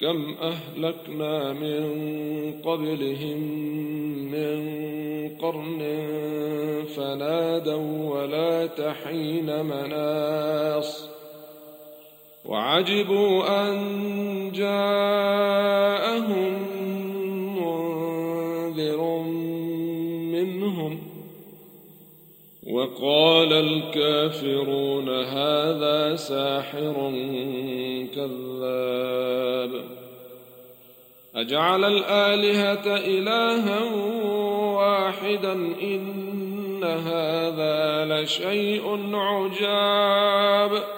كم أهلكنا من قبلهم من قرن فنادوا ولا تحين مناص وعجبوا أن جاءهم وقال الكافرون هذا ساحر كذاب. أجعل الآلهة إلها واحدا إن هذا لشيء عجاب.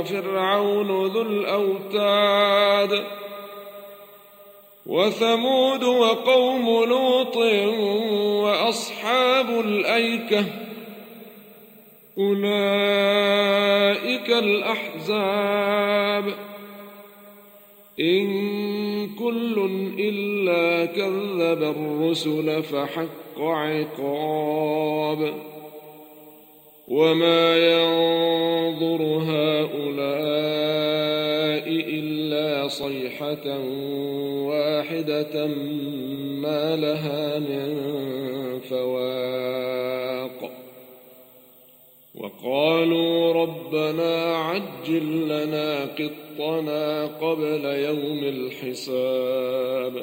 وفرعون ذو الأوتاد وثمود وقوم لوط وأصحاب الأيكة أولئك الأحزاب إن كل إلا كذب الرسل فحق عقاب وما ينظر هؤلاء إلا صيحة واحدة ما لها من فواق وقالوا ربنا عجل لنا قطنا قبل يوم الحساب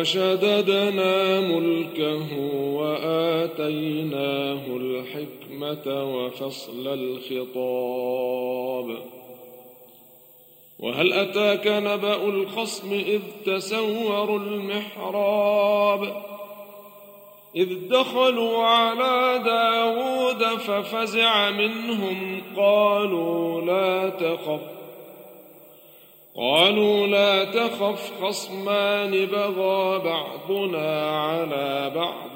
وشددنا ملكه وآتيناه الحكمة وفصل الخطاب. وهل أتاك نبأ الخصم إذ تسوروا المحراب؟ إذ دخلوا على داود ففزع منهم قالوا لا تخف قالوا لا تخف خصمان بغى بعضنا على بعض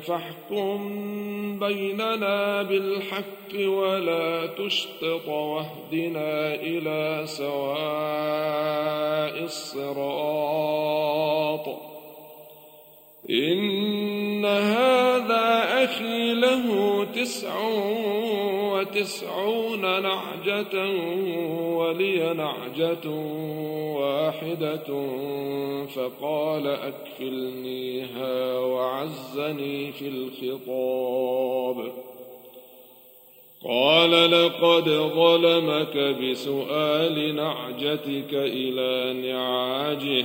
فاحكم بيننا بالحق ولا تشطط واهدنا إلى سواء الصراط. إن هذا أخي له له تسع وتسعون نعجة ولي نعجة واحدة فقال أكفلنيها وعزني في الخطاب. قال لقد ظلمك بسؤال نعجتك إلى نعاجه.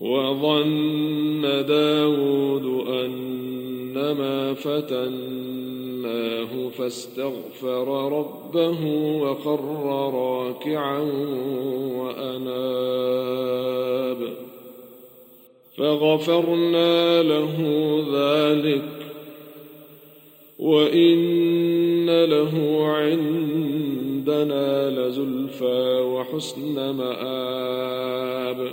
وظن داود أنما فتناه فاستغفر ربه وخر راكعا وأناب. فغفرنا له ذلك وإن له عندنا لزلفى وحسن مآب.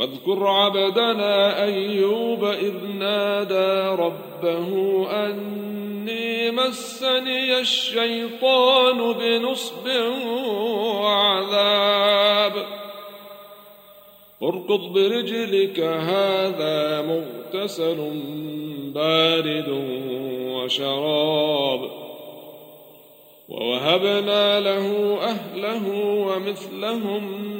واذكر عبدنا أيوب إذ نادى ربه أني مسني الشيطان بنصب وعذاب. اركض برجلك هذا مغتسل بارد وشراب. ووهبنا له أهله ومثلهم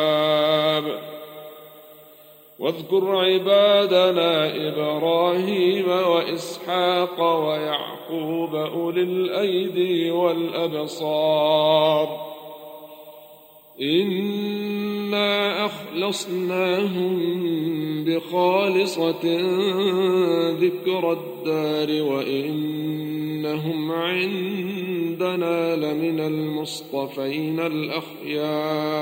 واذكر عبادنا إبراهيم وإسحاق ويعقوب أولي الأيدي والأبصار. إنا أخلصناهم بخالصة ذكر الدار وإنهم عندنا لمن المصطفين الأخيار.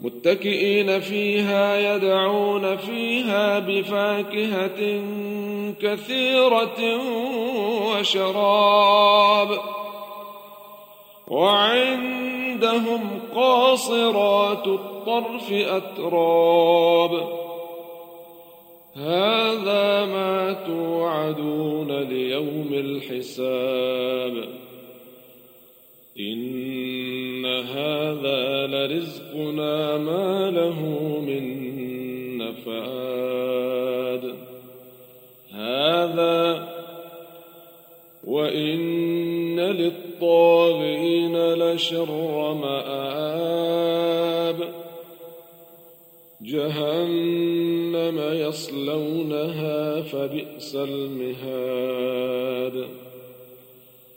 متكئين فيها يدعون فيها بفاكهة كثيرة وشراب. وعندهم قاصرات الطرف أتراب. هذا ما توعدون ليوم الحساب. هذا لرزقنا ما له من نفاد. هذا وإن للطاغين لشر مآب. جهنم يصلونها فبئس المهاد.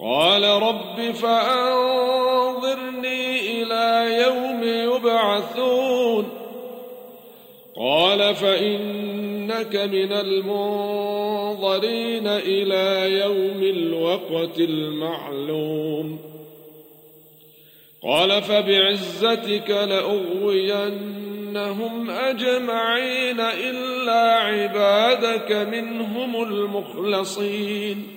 قال رب فأنظرني إلى يوم يبعثون. قال فإنك من المنظرين إلى يوم الوقت المعلوم. قال فبعزتك لأغوينهم أجمعين إلا عبادك منهم المخلصين.